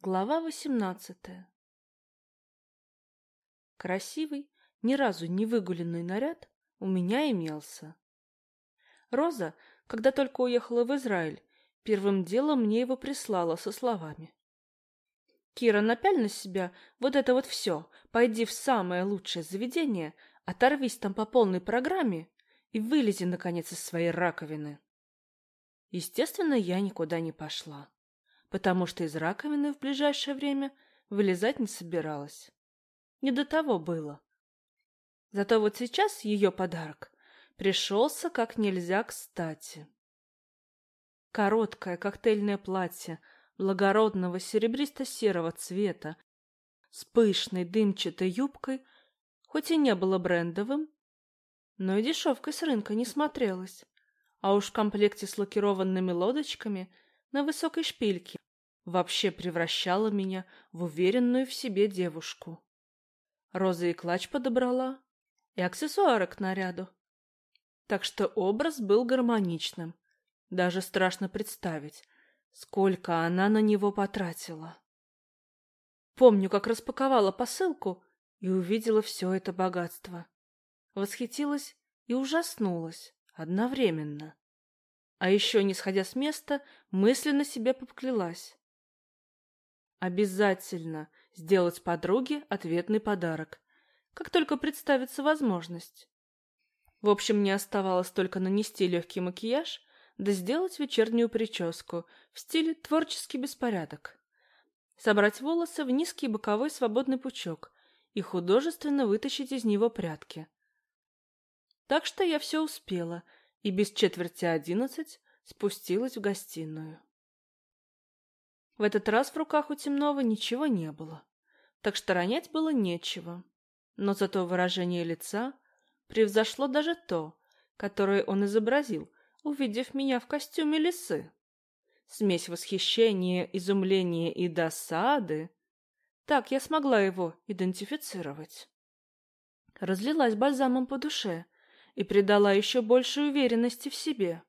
Глава восемнадцатая Красивый, ни разу не выгуленный наряд у меня имелся. Роза, когда только уехала в Израиль, первым делом мне его прислала со словами. «Кира, напяль на себя вот это вот все, пойди в самое лучшее заведение, оторвись там по полной программе и вылези, наконец, из своей раковины». Естественно, я никуда не пошла потому что из раковины в ближайшее время вылезать не собиралась. Не до того было. Зато вот сейчас ее подарок пришелся как нельзя кстати. Короткое коктейльное платье благородного серебристо-серого цвета с пышной дымчатой юбкой, хоть и не было брендовым, но и дешевкой с рынка не смотрелось, а уж в комплекте с лакированными лодочками на высокой шпильке вообще превращала меня в уверенную в себе девушку. Роза и клатч подобрала, и аксессуары к наряду. Так что образ был гармоничным. Даже страшно представить, сколько она на него потратила. Помню, как распаковала посылку и увидела все это богатство. Восхитилась и ужаснулась одновременно. А еще, не сходя с места, мысленно себе поклялась. Обязательно сделать подруге ответный подарок, как только представится возможность. В общем, мне оставалось только нанести легкий макияж, да сделать вечернюю прическу в стиле творческий беспорядок. Собрать волосы в низкий боковой свободный пучок и художественно вытащить из него прядки. Так что я все успела и без четверти одиннадцать спустилась в гостиную. В этот раз в руках у Темнова ничего не было, так что ронять было нечего. Но зато выражение лица превзошло даже то, которое он изобразил, увидев меня в костюме лисы. Смесь восхищения, изумления и досады. Так я смогла его идентифицировать. Разлилась бальзамом по душе и придала еще больше уверенности в себе.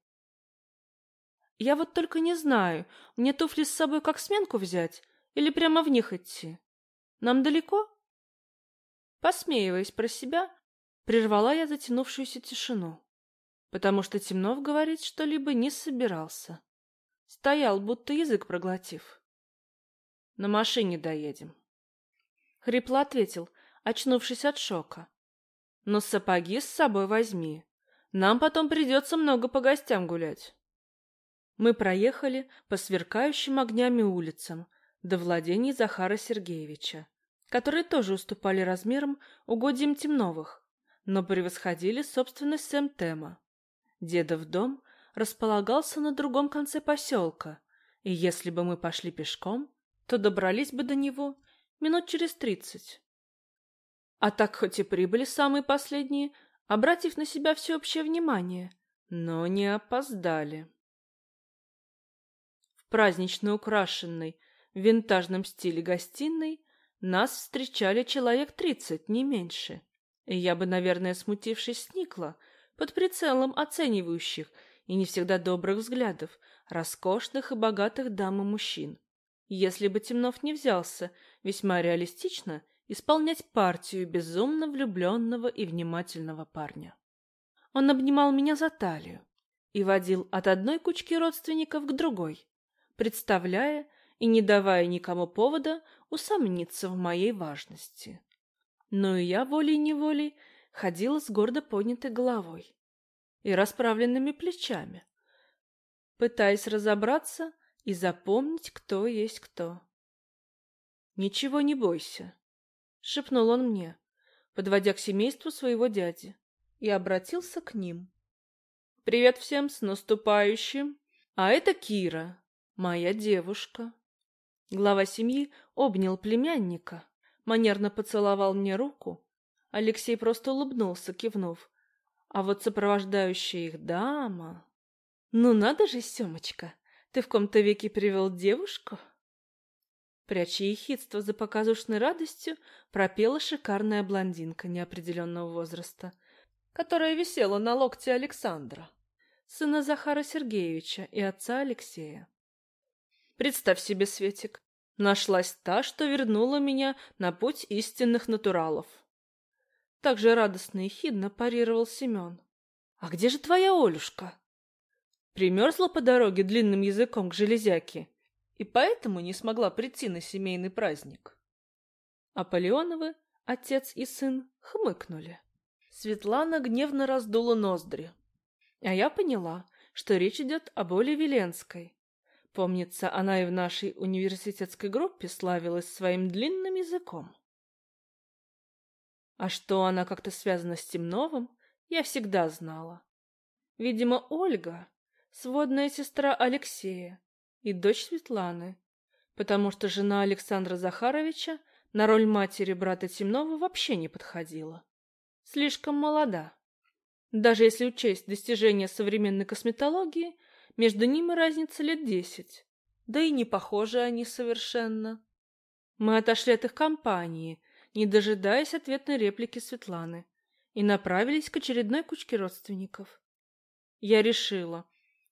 Я вот только не знаю, мне туфли с собой как сменку взять или прямо в них идти. Нам далеко? Посмеиваясь про себя, прервала я затянувшуюся тишину, потому что Темнов говорить что-либо не собирался. Стоял, будто язык проглотив. На машине доедем. Хрипло ответил, очнувшись от шока. Но сапоги с собой возьми. Нам потом придется много по гостям гулять. Мы проехали по сверкающим огнями улицам до владений Захара Сергеевича, которые тоже уступали размерам угодьям Темновых, но превосходили собственность Сэм-Тема. Дедов дом располагался на другом конце поселка, и если бы мы пошли пешком, то добрались бы до него минут через тридцать. А так хоть и прибыли самые последние, обратив на себя всеобщее внимание, но не опоздали празднично украшенной в винтажном стиле гостиной, нас встречали человек тридцать, не меньше. И я бы, наверное, смутившись, сникла под прицелом оценивающих и не всегда добрых взглядов роскошных и богатых дам и мужчин, если бы Темнов не взялся весьма реалистично исполнять партию безумно влюбленного и внимательного парня. Он обнимал меня за талию и водил от одной кучки родственников к другой, представляя и не давая никому повода усомниться в моей важности. Но и я волей-неволей ходила с гордо поднятой головой и расправленными плечами, пытаясь разобраться и запомнить, кто есть кто. «Ничего не бойся», — шепнул он мне, подводя к семейству своего дяди, и обратился к ним. «Привет всем с наступающим! А это Кира, моя девушка. Глава семьи обнял племянника, манерно поцеловал мне руку. Алексей просто улыбнулся, кивнув. А вот сопровождающая их дама... Ну надо же, Семочка, ты в ком-то веке привел девушку? Пряча ехидство за показушной радостью, пропела шикарная блондинка неопределенного возраста, которая висела на локте Александра, сына Захара Сергеевича и отца Алексея. Представь себе, Светик, Нашлась та, что вернула меня на путь истинных натуралов. Так же радостно и хидно парировал Семен. «А где же твоя Олюшка?» Примерзла по дороге длинным языком к железяке и поэтому не смогла прийти на семейный праздник. Аполеоновы, отец и сын, хмыкнули. Светлана гневно раздула ноздри. А я поняла, что речь идет об Оле Веленской. Помнится, она и в нашей университетской группе славилась своим длинным языком. А что она как-то связана с Темновым, я всегда знала. Видимо, Ольга — сводная сестра Алексея и дочь Светланы, потому что жена Александра Захаровича на роль матери брата Темнова вообще не подходила. Слишком молода. Даже если учесть достижения современной косметологии, между ними разница лет десять. Да и не похожи они совершенно. Мы отошли от их компании, не дожидаясь ответной реплики Светланы, и направились к очередной кучке родственников. Я решила,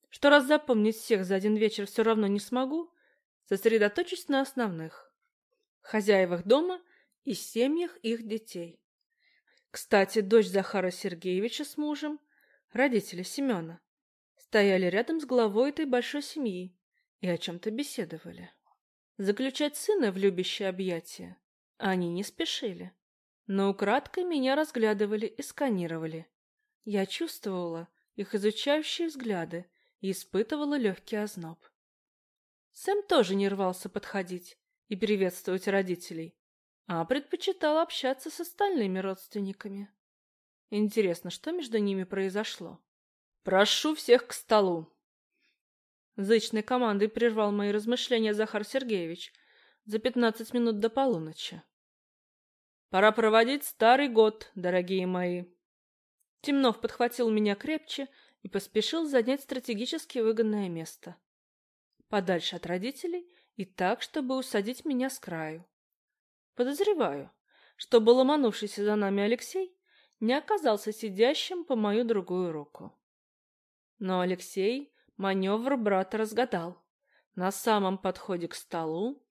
что раз запомнить всех за один вечер все равно не смогу, сосредоточусь на основных. Хозяевах дома и семьях их детей. Кстати, дочь Захара Сергеевича с мужем, родители Семена, стояли рядом с главой этой большой семьи и о чем-то беседовали. Заключать сына в любящее объятие они не спешили, но украдкой меня разглядывали и сканировали. Я чувствовала их изучающие взгляды и испытывала легкий озноб. Сэм тоже не рвался подходить и приветствовать родителей, а предпочитал общаться с остальными родственниками. Интересно, что между ними произошло? «Прошу всех к столу!» Зычной командой прервал мои размышления Захар Сергеевич за пятнадцать минут до полуночи. «Пора проводить старый год, дорогие мои!» Темнов подхватил меня крепче и поспешил занять стратегически выгодное место. Подальше от родителей и так, чтобы усадить меня с краю. Подозреваю, чтобы ломанувшийся за нами Алексей не оказался сидящим по мою другую руку. Но Алексей маневр брата разгадал. На самом подходе к столу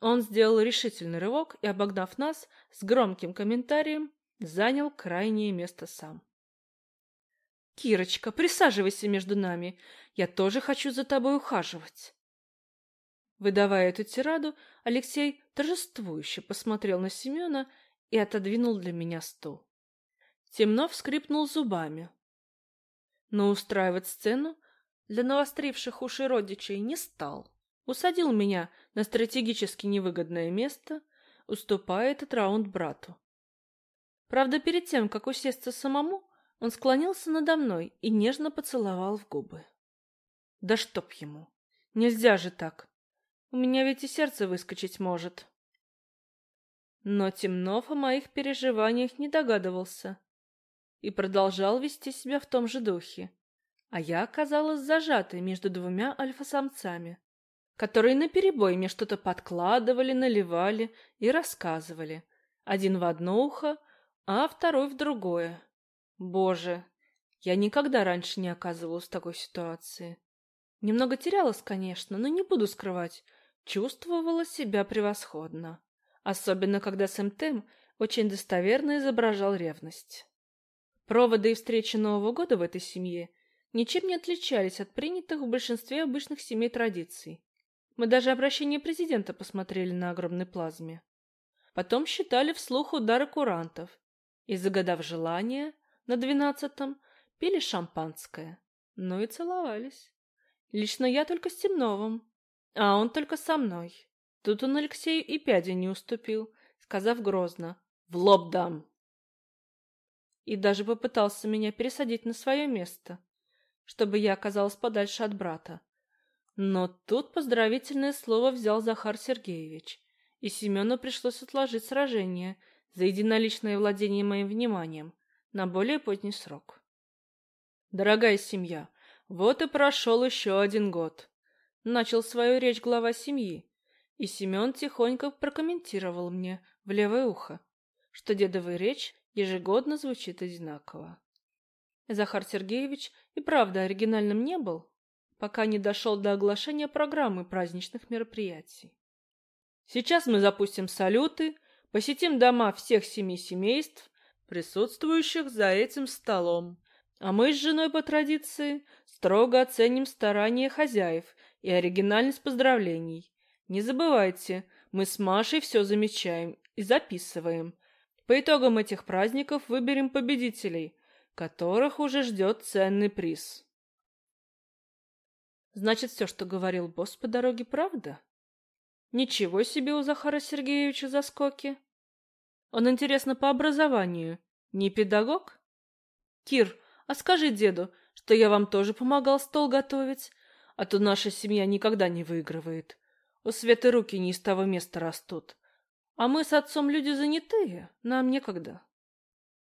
он сделал решительный рывок и, обогнав нас, с громким комментарием занял крайнее место сам. «Кирочка, присаживайся между нами. Я тоже хочу за тобой ухаживать». Выдавая эту тираду, Алексей торжествующе посмотрел на Семена и отодвинул для меня стул. Темнов скрипнул зубами. Но устраивать сцену для навостривших уши родичей не стал. Усадил меня на стратегически невыгодное место, уступая этот раунд брату. Правда, перед тем, как усесться самому, он склонился надо мной и нежно поцеловал в губы. Да чтоб ему! Нельзя же так! У меня ведь и сердце выскочить может. Но Темнов о моих переживаниях не догадывался и продолжал вести себя в том же духе, а я оказалась зажатой между двумя альфа-самцами, которые наперебой мне что-то подкладывали, наливали и рассказывали, один в одно ухо, а второй в другое. Боже, я никогда раньше не оказывалась в такой ситуации. Немного терялась, конечно, но не буду скрывать, чувствовала себя превосходно. Особенно, когда Сэм Тэм очень достоверно изображал ревность. Проводы и встречи Нового года в этой семье ничем не отличались от принятых в большинстве обычных семей традиций. Мы даже обращение президента посмотрели на огромной плазме. Потом считали вслух удары курантов и, загадав желание, на двенадцатом пили шампанское, ну и целовались. Лично я только с Темновым, а он только со мной. Тут он Алексею и пяди не уступил, сказав грозно «В лоб дам!» И даже попытался меня пересадить на свое место, чтобы я оказалась подальше от брата. Но тут поздравительное слово взял Захар Сергеевич, и Семену пришлось отложить сражение за единоличное владение моим вниманием на более поздний срок. Дорогая семья, вот и прошел еще один год. Начал свою речь глава семьи, и Семен тихонько прокомментировал мне в левое ухо, что дедовая речь ежегодно звучит одинаково. Захар Сергеевич и правда оригинальным не был, пока не дошел до оглашения программы праздничных мероприятий. Сейчас мы запустим салюты, посетим дома всех семи семейств, присутствующих за этим столом. А мы с женой по традиции строго оценим старания хозяев и оригинальность поздравлений. Не забывайте, мы с Машей все замечаем и записываем. По итогам этих праздников выберем победителей, которых уже ждет ценный приз. Значит, все, что говорил босс по дороге, правда? Ничего себе у Захара Сергеевича заскоки. Он, интересно, по образованию не педагог? Кир, а скажи деду, что я вам тоже помогал стол готовить, а то наша семья никогда не выигрывает. У Светы руки не из того места растут. А мы с отцом люди занятые, нам некогда.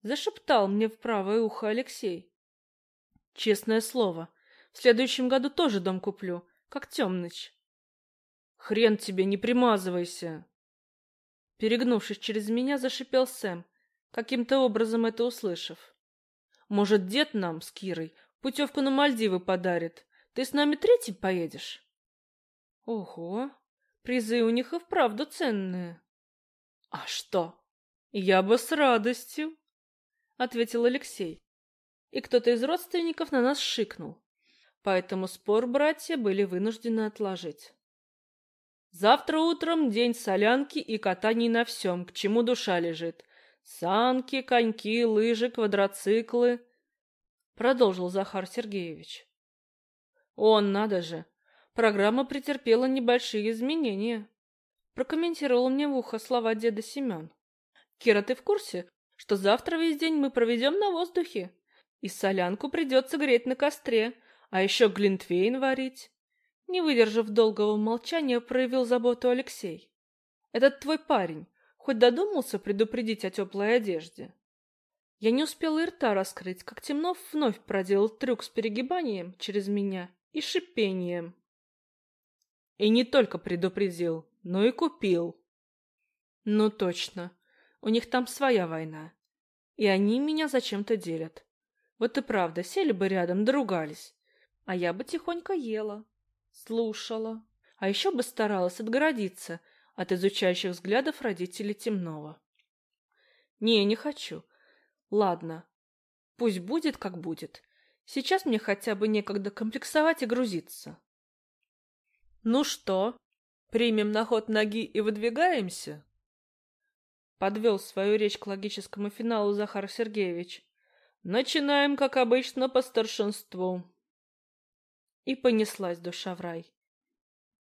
Зашептал мне в правое ухо Алексей. Честное слово, в следующем году тоже дом куплю, как Темныч. Хрен тебе, не примазывайся. Перегнувшись через меня, зашипел Сэм, каким-то образом это услышав. Может, дед нам с Кирой путевку на Мальдивы подарит? Ты с нами третий поедешь? Ого, призы у них и вправду ценные. А что? Я бы с радостью, ответил Алексей. И кто-то из родственников на нас шикнул. Поэтому спор братья были вынуждены отложить. Завтра утром день солянки и катаний на всем, к чему душа лежит. Санки, коньки, лыжи, квадроциклы. Продолжил Захар Сергеевич. Он, надо же, программа претерпела небольшие изменения. Прокомментировал мне в ухо слова деда Семен. Кира, ты в курсе, что завтра весь день мы проведем на воздухе? И солянку придется греть на костре, а еще глинтвейн варить. Не выдержав долгого молчания, проявил заботу Алексей. Этот твой парень хоть додумался предупредить о теплой одежде? Я не успела и рта раскрыть, как Темнов вновь проделал трюк с перегибанием через меня и шипением. И не только предупредил, но и купил. Ну точно, у них там своя война. И они меня зачем-то делят. Вот и правда, сели бы рядом, доругались. А я бы тихонько ела, слушала. А еще бы старалась отгородиться от изучающих взглядов родителей Темного. Не, не хочу. Ладно, пусть будет, как будет. Сейчас мне хотя бы некогда комплексовать и грузиться. Ну что, примем на ход ноги и выдвигаемся? Подвел свою речь к логическому финалу Захар Сергеевич. Начинаем, как обычно, по старшинству. И понеслась душа в рай.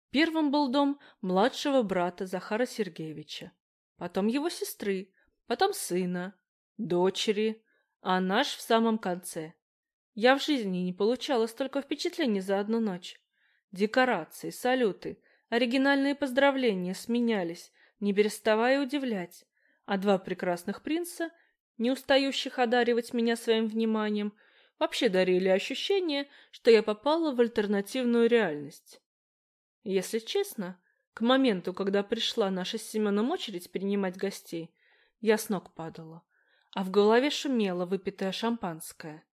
Первым был дом младшего брата Захара Сергеевича, потом его сестры, потом сына, дочери, а наш в самом конце. Я в жизни не получала столько впечатлений за одну ночь. Декорации, салюты, оригинальные поздравления сменялись, не переставая удивлять, а два прекрасных принца, не устающих одаривать меня своим вниманием, вообще дарили ощущение, что я попала в альтернативную реальность. Если честно, к моменту, когда пришла наша с Семеном очередь принимать гостей, я с ног падала, а в голове шумело выпитое шампанское.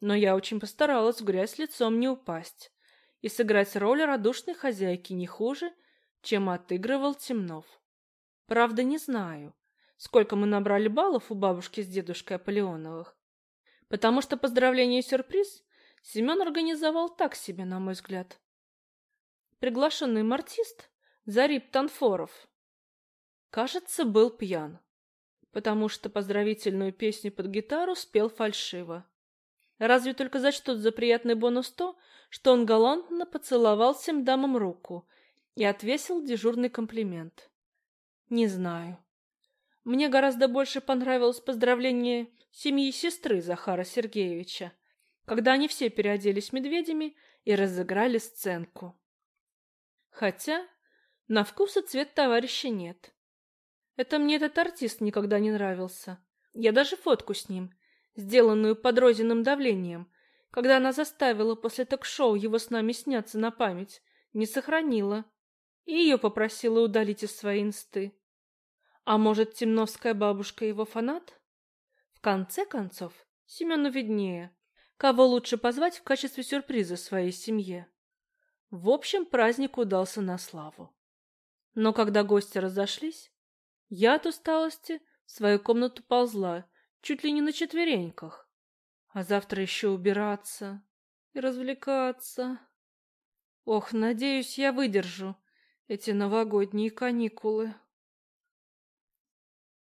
Но я очень постаралась в грязь лицом не упасть и сыграть роль радушной хозяйки не хуже, чем отыгрывал Темнов. Правда, не знаю, сколько мы набрали баллов у бабушки с дедушкой Аполеоновых, потому что поздравление и сюрприз Семен организовал так себе, на мой взгляд. Приглашенный артист Зарип Танфоров, кажется, был пьян, потому что поздравительную песню под гитару спел фальшиво. Разве только зачтут за приятный бонус то, что он галантно поцеловал всем дамам руку и отвесил дежурный комплимент. Не знаю. Мне гораздо больше понравилось поздравление семьи сестры Захара Сергеевича, когда они все переоделись медведями и разыграли сценку. Хотя на вкус и цвет товарища нет. Это мне этот артист никогда не нравился. Я даже фотку с ним, сделанную под Розиным давлением, когда она заставила после ток-шоу его с нами сняться на память, не сохранила и ее попросила удалить из своей инсты. А может, темновская бабушка его фанат? В конце концов, Семену виднее, кого лучше позвать в качестве сюрприза своей семье. В общем, праздник удался на славу. Но когда гости разошлись, я от усталости в свою комнату ползла, чуть ли не на четвереньках. А завтра еще убираться и развлекаться. Ох, надеюсь, я выдержу эти новогодние каникулы.